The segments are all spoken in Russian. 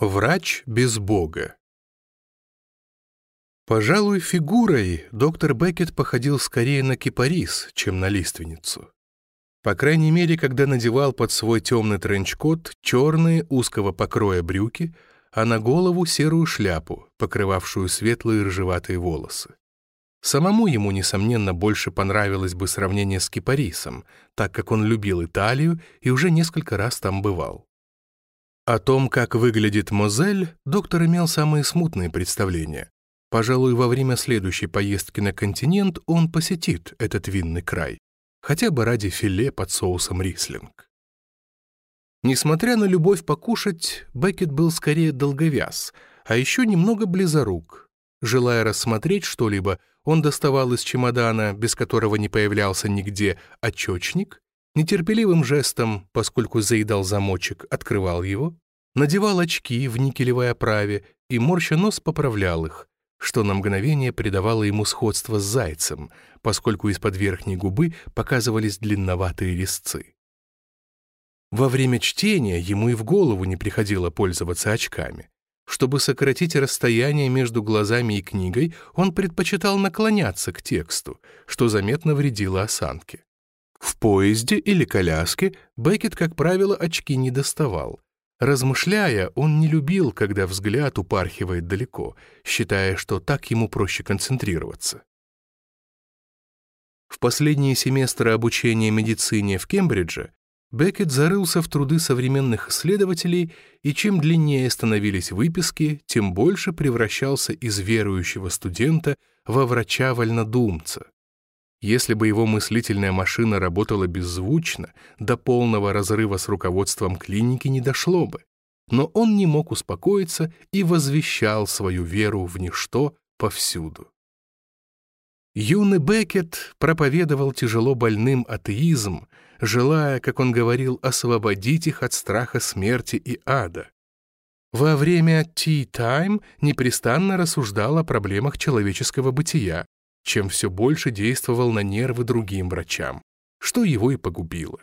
Врач без Бога. Пожалуй, фигурой доктор Беккет походил скорее на кипарис, чем на лиственницу. По крайней мере, когда надевал под свой темный тренчкот черные узкого покроя брюки, а на голову серую шляпу, покрывавшую светлые рыжеватые волосы. Самому ему, несомненно, больше понравилось бы сравнение с кипарисом, так как он любил Италию и уже несколько раз там бывал. О том, как выглядит Мозель, доктор имел самые смутные представления. Пожалуй, во время следующей поездки на континент он посетит этот винный край, хотя бы ради филе под соусом рислинг. Несмотря на любовь покушать, Беккет был скорее долговяз, а еще немного близорук. Желая рассмотреть что-либо, он доставал из чемодана, без которого не появлялся нигде, очечник Нетерпеливым жестом, поскольку заедал замочек, открывал его, надевал очки в никелевой оправе и, морща нос, поправлял их, что на мгновение придавало ему сходство с зайцем, поскольку из-под верхней губы показывались длинноватые резцы. Во время чтения ему и в голову не приходило пользоваться очками. Чтобы сократить расстояние между глазами и книгой, он предпочитал наклоняться к тексту, что заметно вредило осанке. В поезде или коляске Беккет, как правило, очки не доставал. Размышляя, он не любил, когда взгляд упархивает далеко, считая, что так ему проще концентрироваться. В последние семестры обучения медицине в Кембридже Беккет зарылся в труды современных исследователей, и чем длиннее становились выписки, тем больше превращался из верующего студента во врача-вольнодумца. Если бы его мыслительная машина работала беззвучно, до полного разрыва с руководством клиники не дошло бы. Но он не мог успокоиться и возвещал свою веру в ничто повсюду. Юный Беккет проповедовал тяжело больным атеизм, желая, как он говорил, освободить их от страха смерти и ада. Во время «Tea Time» непрестанно рассуждал о проблемах человеческого бытия, чем все больше действовал на нервы другим врачам, что его и погубило.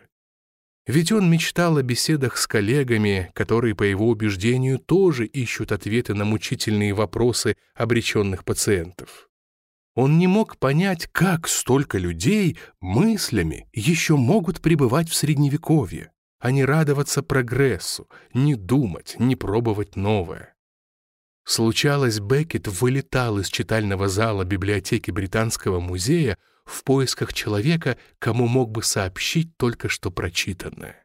Ведь он мечтал о беседах с коллегами, которые, по его убеждению, тоже ищут ответы на мучительные вопросы обреченных пациентов. Он не мог понять, как столько людей мыслями еще могут пребывать в Средневековье, а не радоваться прогрессу, не думать, не пробовать новое. Случалось, Беккет вылетал из читального зала библиотеки Британского музея в поисках человека, кому мог бы сообщить только что прочитанное.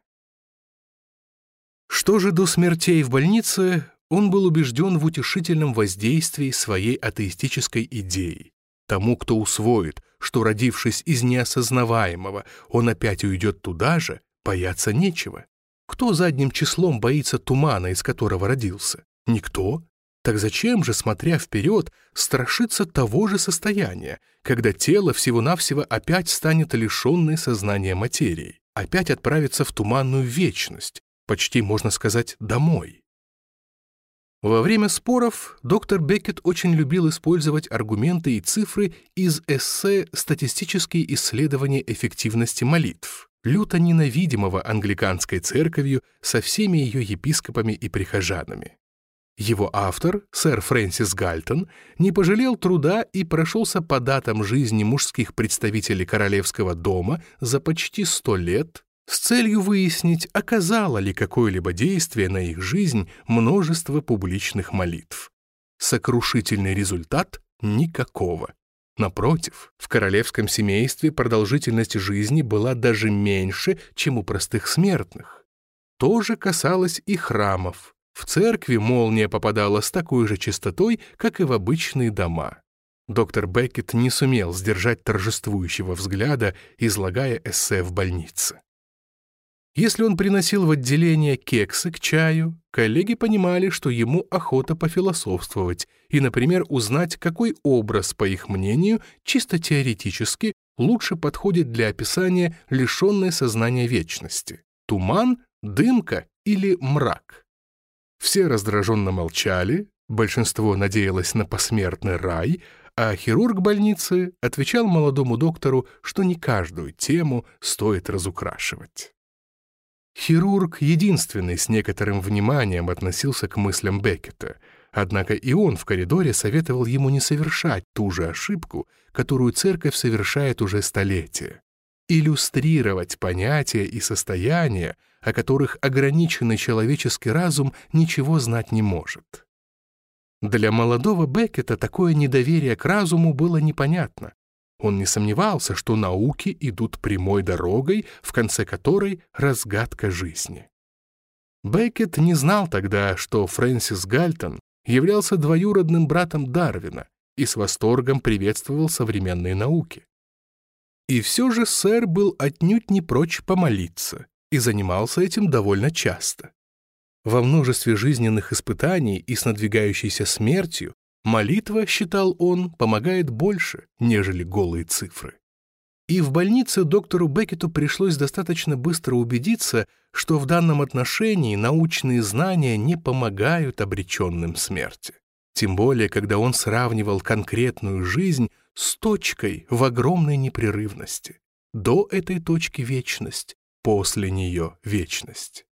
Что же до смертей в больнице, он был убежден в утешительном воздействии своей атеистической идеи. Тому, кто усвоит, что, родившись из неосознаваемого, он опять уйдет туда же, бояться нечего. Кто задним числом боится тумана, из которого родился? Никто. Так зачем же, смотря вперед, страшиться того же состояния, когда тело всего-навсего опять станет лишенной сознания материей, опять отправится в туманную вечность, почти, можно сказать, домой? Во время споров доктор Беккет очень любил использовать аргументы и цифры из эссе «Статистические исследования эффективности молитв», люто ненавидимого англиканской церковью со всеми ее епископами и прихожанами. Его автор, сэр Фрэнсис Гальтон, не пожалел труда и прошелся по датам жизни мужских представителей королевского дома за почти сто лет с целью выяснить, оказало ли какое-либо действие на их жизнь множество публичных молитв. Сокрушительный результат — никакого. Напротив, в королевском семействе продолжительность жизни была даже меньше, чем у простых смертных. То же касалось и храмов. В церкви молния попадала с такой же частотой, как и в обычные дома. Доктор Беккет не сумел сдержать торжествующего взгляда, излагая эссе в больнице. Если он приносил в отделение кексы к чаю, коллеги понимали, что ему охота пофилософствовать и, например, узнать, какой образ, по их мнению, чисто теоретически лучше подходит для описания лишенной сознания вечности — туман, дымка или мрак. Все раздраженно молчали, большинство надеялось на посмертный рай, а хирург больницы отвечал молодому доктору, что не каждую тему стоит разукрашивать. Хирург единственный с некоторым вниманием относился к мыслям Беккета, однако и он в коридоре советовал ему не совершать ту же ошибку, которую церковь совершает уже столетия. Иллюстрировать понятия и состояния, о которых ограниченный человеческий разум ничего знать не может. Для молодого Беккета такое недоверие к разуму было непонятно. Он не сомневался, что науки идут прямой дорогой, в конце которой разгадка жизни. Беккет не знал тогда, что Фрэнсис Гальтон являлся двоюродным братом Дарвина и с восторгом приветствовал современные науки. И все же сэр был отнюдь не прочь помолиться и занимался этим довольно часто. Во множестве жизненных испытаний и с надвигающейся смертью Молитва, считал он, помогает больше, нежели голые цифры. И в больнице доктору Беккету пришлось достаточно быстро убедиться, что в данном отношении научные знания не помогают обреченным смерти. Тем более, когда он сравнивал конкретную жизнь с точкой в огромной непрерывности. До этой точки вечность, после нее вечность.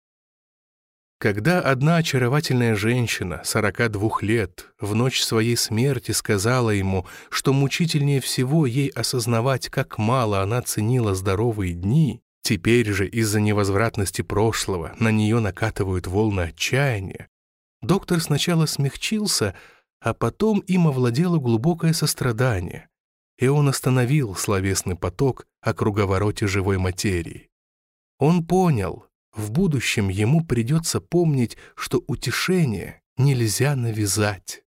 Когда одна очаровательная женщина, 42 лет, в ночь своей смерти сказала ему, что мучительнее всего ей осознавать, как мало она ценила здоровые дни, теперь же из-за невозвратности прошлого на нее накатывают волны отчаяния, доктор сначала смягчился, а потом им овладело глубокое сострадание, и он остановил словесный поток о круговороте живой материи. Он понял, в будущем ему придется помнить, что утешение нельзя навязать.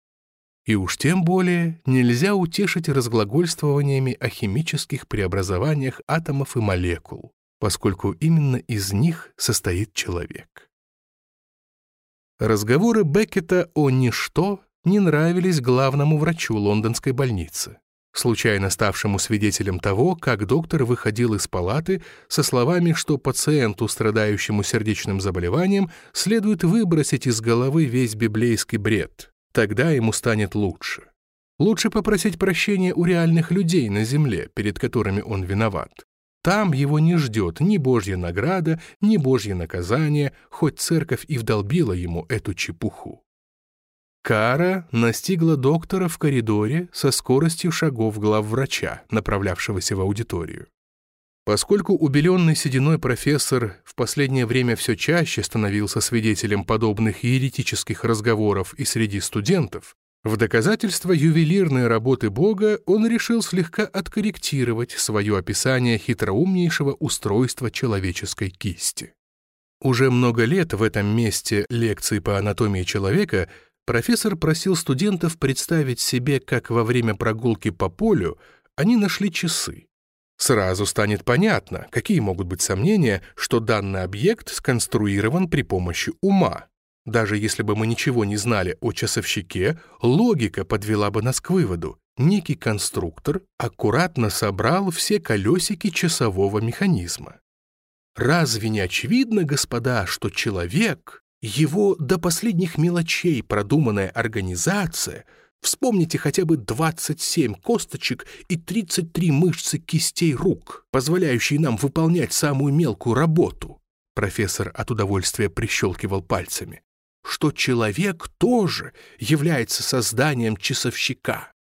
И уж тем более нельзя утешить разглагольствованиями о химических преобразованиях атомов и молекул, поскольку именно из них состоит человек. Разговоры Беккета о «ничто» не нравились главному врачу лондонской больницы случайно ставшему свидетелем того, как доктор выходил из палаты со словами, что пациенту, страдающему сердечным заболеванием, следует выбросить из головы весь библейский бред. Тогда ему станет лучше. Лучше попросить прощения у реальных людей на земле, перед которыми он виноват. Там его не ждет ни Божья награда, ни Божье наказание, хоть церковь и вдолбила ему эту чепуху. Кара настигла доктора в коридоре со скоростью шагов главврача, направлявшегося в аудиторию. Поскольку убеленный сединой профессор в последнее время все чаще становился свидетелем подобных еретических разговоров и среди студентов, в доказательство ювелирной работы Бога он решил слегка откорректировать свое описание хитроумнейшего устройства человеческой кисти. Уже много лет в этом месте лекции по анатомии человека – Профессор просил студентов представить себе, как во время прогулки по полю они нашли часы. Сразу станет понятно, какие могут быть сомнения, что данный объект сконструирован при помощи ума. Даже если бы мы ничего не знали о часовщике, логика подвела бы нас к выводу. Некий конструктор аккуратно собрал все колесики часового механизма. Разве не очевидно, господа, что человек его до последних мелочей продуманная организация, вспомните хотя бы 27 косточек и 33 мышцы кистей рук, позволяющие нам выполнять самую мелкую работу. Профессор от удовольствия прищелкивал пальцами. Что человек тоже является созданием часовщика.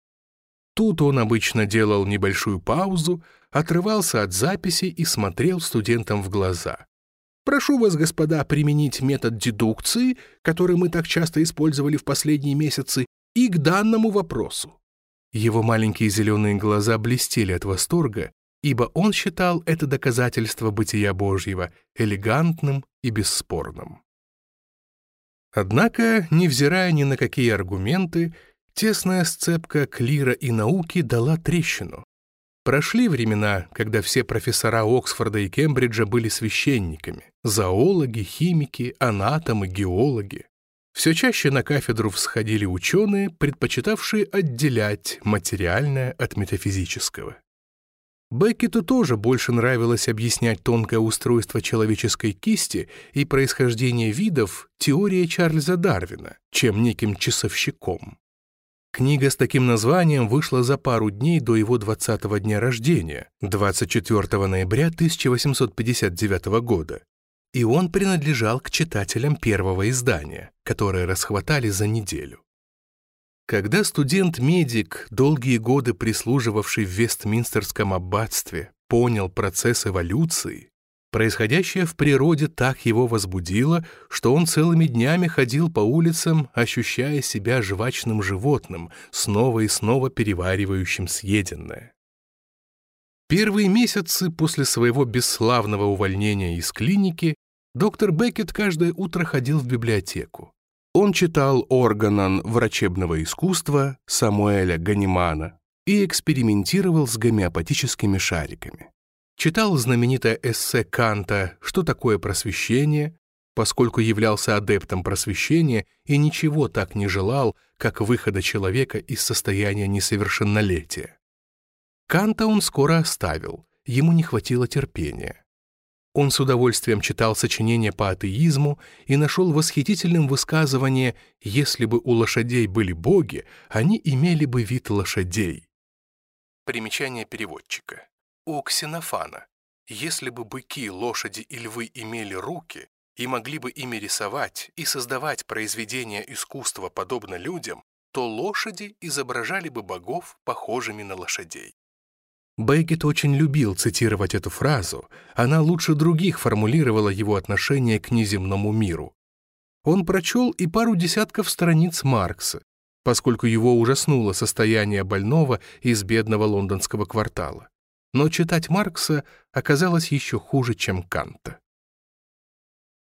Тут он обычно делал небольшую паузу, отрывался от записи и смотрел студентам в глаза. Прошу вас, господа, применить метод дедукции, который мы так часто использовали в последние месяцы, и к данному вопросу». Его маленькие зеленые глаза блестели от восторга, ибо он считал это доказательство бытия Божьего элегантным и бесспорным. Однако, невзирая ни на какие аргументы, тесная сцепка клира и науки дала трещину. Прошли времена, когда все профессора Оксфорда и Кембриджа были священниками, зоологи, химики, анатомы, геологи. Все чаще на кафедру всходили ученые, предпочитавшие отделять материальное от метафизического. Беккету тоже больше нравилось объяснять тонкое устройство человеческой кисти и происхождение видов теорией Чарльза Дарвина, чем неким часовщиком. Книга с таким названием вышла за пару дней до его 20-го дня рождения, 24 ноября 1859 года. и он принадлежал к читателям первого издания, которое расхватали за неделю. Когда студент-медик, долгие годы прислуживавший в Вестминстерском аббатстве, понял процесс эволюции, происходящее в природе так его возбудило, что он целыми днями ходил по улицам, ощущая себя жвачным животным, снова и снова переваривающим съеденное. Первые месяцы после своего бесславного увольнения из клиники доктор Беккет каждое утро ходил в библиотеку. Он читал органан врачебного искусства Самуэля Ганимана и экспериментировал с гомеопатическими шариками. Читал знаменитое эссе Канта «Что такое просвещение?», поскольку являлся адептом просвещения и ничего так не желал, как выхода человека из состояния несовершеннолетия. Канта он скоро оставил, ему не хватило терпения. Он с удовольствием читал сочинения по атеизму и нашел восхитительным высказывание «Если бы у лошадей были боги, они имели бы вид лошадей». Примечание переводчика. У Ксенофана. Если бы быки, лошади и львы имели руки и могли бы ими рисовать и создавать произведения искусства подобно людям, то лошади изображали бы богов, похожими на лошадей. Бейкет очень любил цитировать эту фразу, она лучше других формулировала его отношение к неземному миру. Он прочел и пару десятков страниц Маркса, поскольку его ужаснуло состояние больного из бедного лондонского квартала. Но читать Маркса оказалось еще хуже, чем Канта.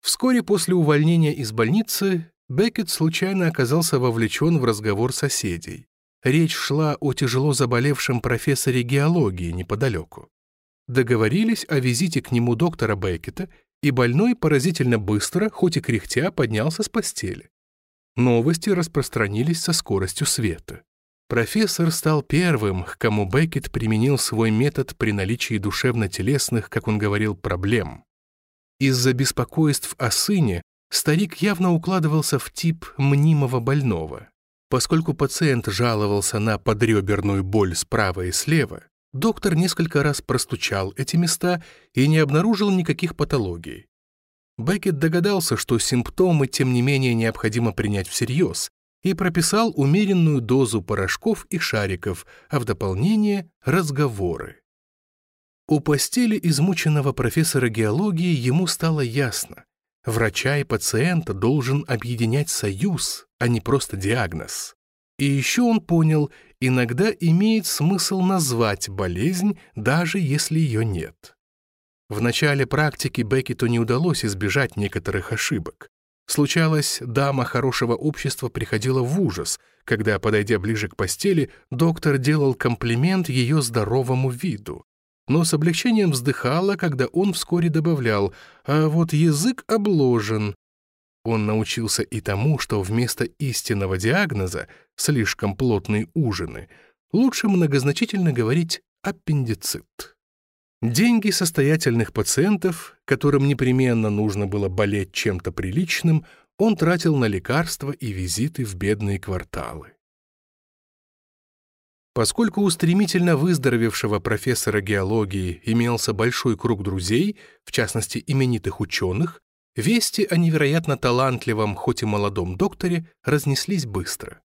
Вскоре после увольнения из больницы Беккет случайно оказался вовлечен в разговор соседей. Речь шла о тяжело заболевшем профессоре геологии неподалеку. Договорились о визите к нему доктора Беккета, и больной поразительно быстро, хоть и кряхтя, поднялся с постели. Новости распространились со скоростью света. Профессор стал первым, к кому Беккет применил свой метод при наличии душевно-телесных, как он говорил, проблем. Из-за беспокойств о сыне старик явно укладывался в тип мнимого больного. Поскольку пациент жаловался на подреберную боль справа и слева, доктор несколько раз простучал эти места и не обнаружил никаких патологий. Беккет догадался, что симптомы, тем не менее, необходимо принять всерьез, и прописал умеренную дозу порошков и шариков, а в дополнение — разговоры. У постели измученного профессора геологии ему стало ясно, Врача и пациента должен объединять союз, а не просто диагноз. И еще он понял, иногда имеет смысл назвать болезнь, даже если ее нет. В начале практики Беккету не удалось избежать некоторых ошибок. Случалось, дама хорошего общества приходила в ужас, когда, подойдя ближе к постели, доктор делал комплимент ее здоровому виду но с облегчением вздыхала, когда он вскоре добавлял «а вот язык обложен». Он научился и тому, что вместо истинного диагноза «слишком плотные ужины» лучше многозначительно говорить «аппендицит». Деньги состоятельных пациентов, которым непременно нужно было болеть чем-то приличным, он тратил на лекарства и визиты в бедные кварталы. Поскольку у стремительно выздоровевшего профессора геологии имелся большой круг друзей, в частности именитых ученых, вести о невероятно талантливом, хоть и молодом докторе разнеслись быстро.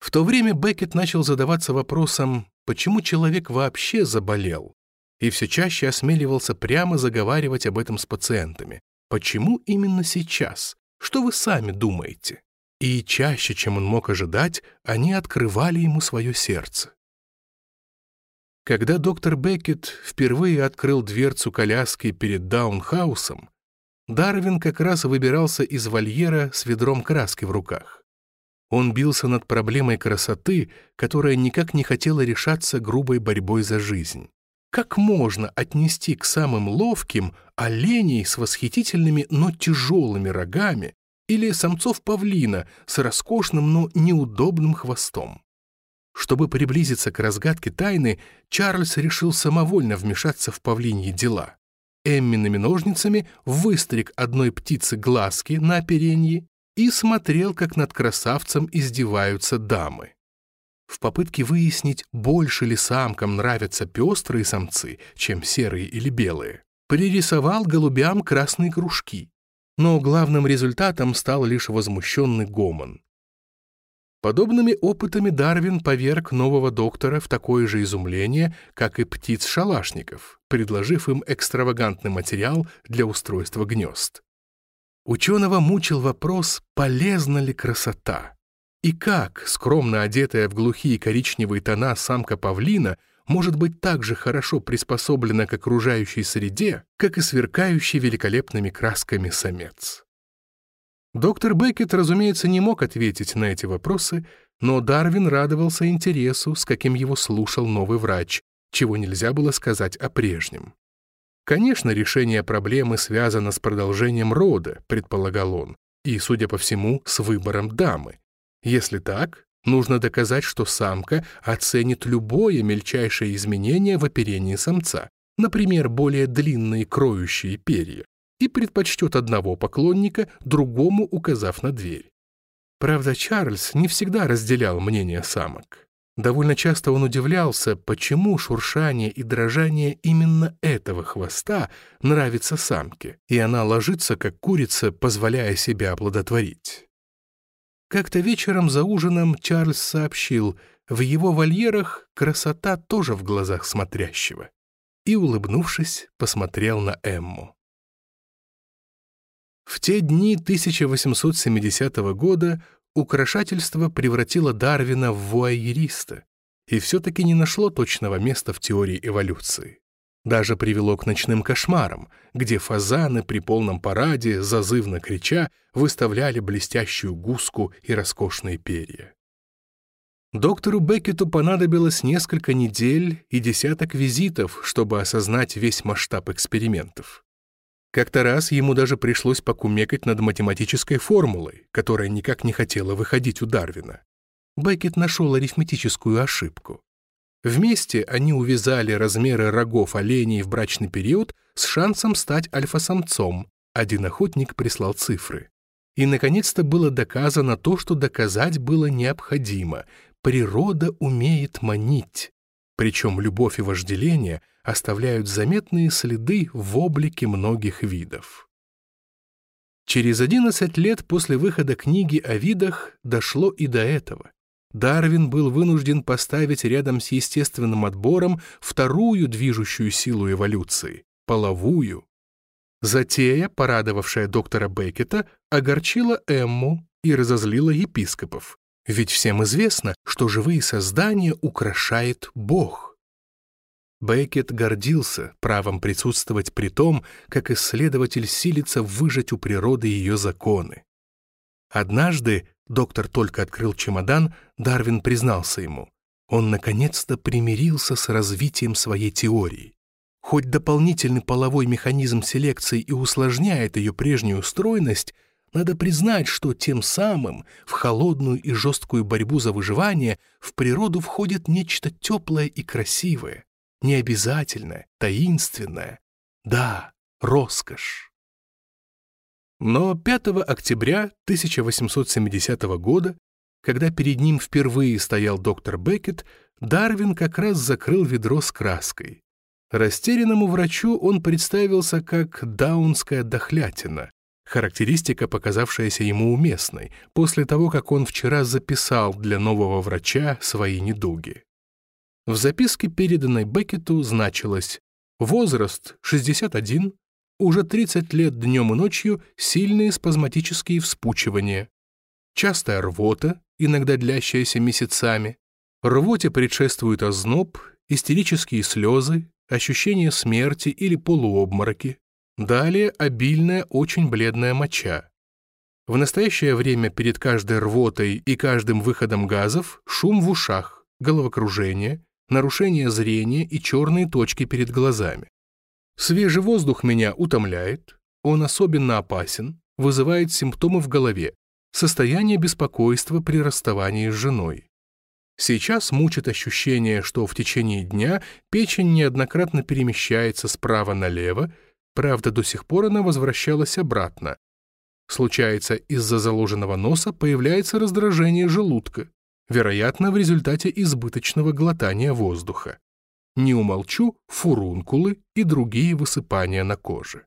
В то время Беккет начал задаваться вопросом, почему человек вообще заболел, и все чаще осмеливался прямо заговаривать об этом с пациентами. Почему именно сейчас? Что вы сами думаете? И чаще, чем он мог ожидать, они открывали ему свое сердце. Когда доктор Беккет впервые открыл дверцу коляски перед Даунхаусом, Дарвин как раз выбирался из вольера с ведром краски в руках. Он бился над проблемой красоты, которая никак не хотела решаться грубой борьбой за жизнь. Как можно отнести к самым ловким оленей с восхитительными, но тяжелыми рогами или самцов павлина с роскошным, но неудобным хвостом? Чтобы приблизиться к разгадке тайны, Чарльз решил самовольно вмешаться в павлиньи дела. Эммиными ножницами выстриг одной птицы глазки на оперенье и смотрел, как над красавцем издеваются дамы. В попытке выяснить, больше ли самкам нравятся пестрые самцы, чем серые или белые, пририсовал голубям красные кружки, но главным результатом стал лишь возмущенный гомон. Подобными опытами Дарвин поверг нового доктора в такое же изумление, как и птиц-шалашников, предложив им экстравагантный материал для устройства гнезд. Ученого мучил вопрос, полезна ли красота. И как, скромно одетая в глухие коричневые тона самка павлина, может быть так же хорошо приспособлена к окружающей среде, как и сверкающий великолепными красками самец. Доктор Беккет, разумеется, не мог ответить на эти вопросы, но Дарвин радовался интересу, с каким его слушал новый врач, чего нельзя было сказать о прежнем. Конечно, решение проблемы связано с продолжением рода, предполагал он, и, судя по всему, с выбором дамы. Если так, нужно доказать, что самка оценит любое мельчайшее изменение в оперении самца, например, более длинные кроющие перья, и предпочтет одного поклонника, другому указав на дверь. Правда, Чарльз не всегда разделял мнение самок. Довольно часто он удивлялся, почему шуршание и дрожание именно этого хвоста нравится самке, и она ложится, как курица, позволяя себя оплодотворить. Как-то вечером за ужином Чарльз сообщил, в его вольерах красота тоже в глазах смотрящего. И, улыбнувшись, посмотрел на Эмму. В те дни 1870 года украшательство превратило Дарвина в вуайериста и все-таки не нашло точного места в теории эволюции. Даже привело к ночным кошмарам, где фазаны при полном параде, зазывно крича, выставляли блестящую гуску и роскошные перья. Доктору Беккету понадобилось несколько недель и десяток визитов, чтобы осознать весь масштаб экспериментов. Как-то раз ему даже пришлось покумекать над математической формулой, которая никак не хотела выходить у Дарвина. Беккет нашел арифметическую ошибку. Вместе они увязали размеры рогов оленей в брачный период с шансом стать альфа-самцом. Один охотник прислал цифры. И, наконец-то, было доказано то, что доказать было необходимо. Природа умеет манить. Причем любовь и вожделение оставляют заметные следы в облике многих видов. Через 11 лет после выхода книги о видах дошло и до этого. Дарвин был вынужден поставить рядом с естественным отбором вторую движущую силу эволюции — половую. Затея, порадовавшая доктора Беккета, огорчила Эмму и разозлила епископов. Ведь всем известно, что живые создания украшает Бог. Беккет гордился правом присутствовать при том, как исследователь силится выжать у природы ее законы. Однажды доктор только открыл чемодан, Дарвин признался ему. Он наконец-то примирился с развитием своей теории. Хоть дополнительный половой механизм селекции и усложняет ее прежнюю стройность, надо признать, что тем самым в холодную и жесткую борьбу за выживание в природу входит нечто теплое и красивое, необязательное, таинственное. Да, роскошь. Но 5 октября 1870 года, когда перед ним впервые стоял доктор Беккет, Дарвин как раз закрыл ведро с краской. Растерянному врачу он представился как даунская дохлятина, характеристика, показавшаяся ему уместной, после того, как он вчера записал для нового врача свои недуги. В записке, переданной Беккету, значилось «Возраст 61, уже 30 лет днем и ночью сильные спазматические вспучивания, частая рвота, иногда длящаяся месяцами, рвоте предшествует озноб, истерические слезы, ощущение смерти или полуобмороки, далее обильная, очень бледная моча. В настоящее время перед каждой рвотой и каждым выходом газов шум в ушах, головокружение, нарушение зрения и черные точки перед глазами. Свежий воздух меня утомляет, он особенно опасен, вызывает симптомы в голове, состояние беспокойства при расставании с женой. Сейчас мучит ощущение, что в течение дня печень неоднократно перемещается справа налево, правда, до сих пор она возвращалась обратно. Случается, из-за заложенного носа появляется раздражение желудка, вероятно, в результате избыточного глотания воздуха. Не умолчу фурункулы и другие высыпания на коже.